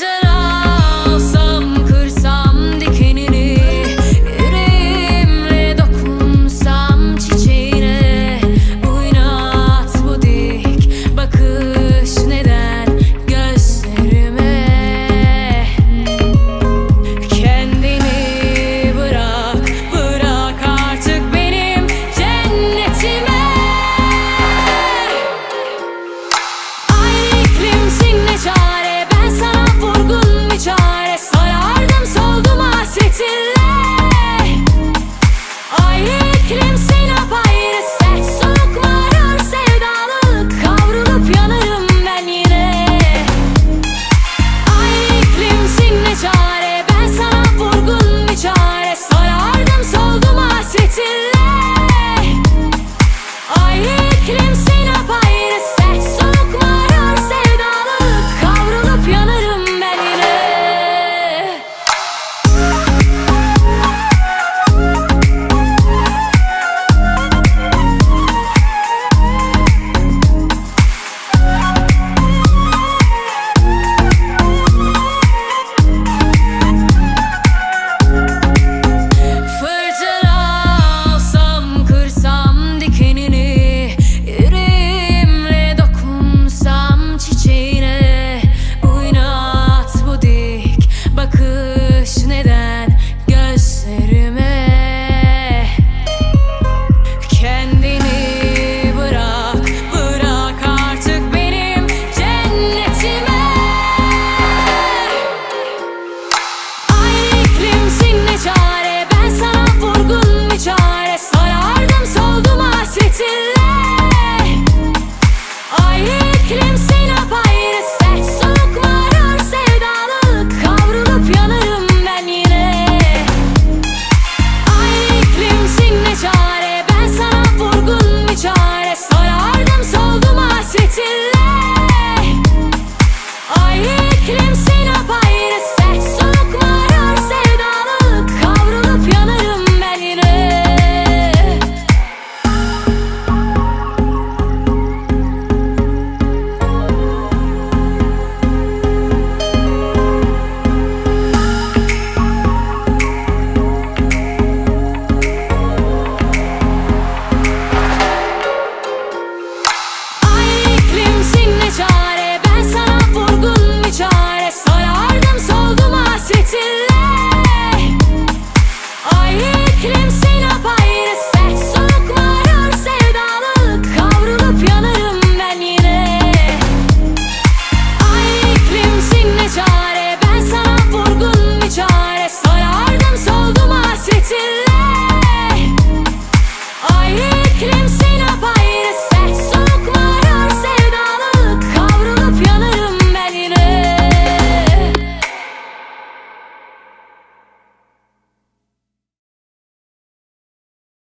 written Клянусь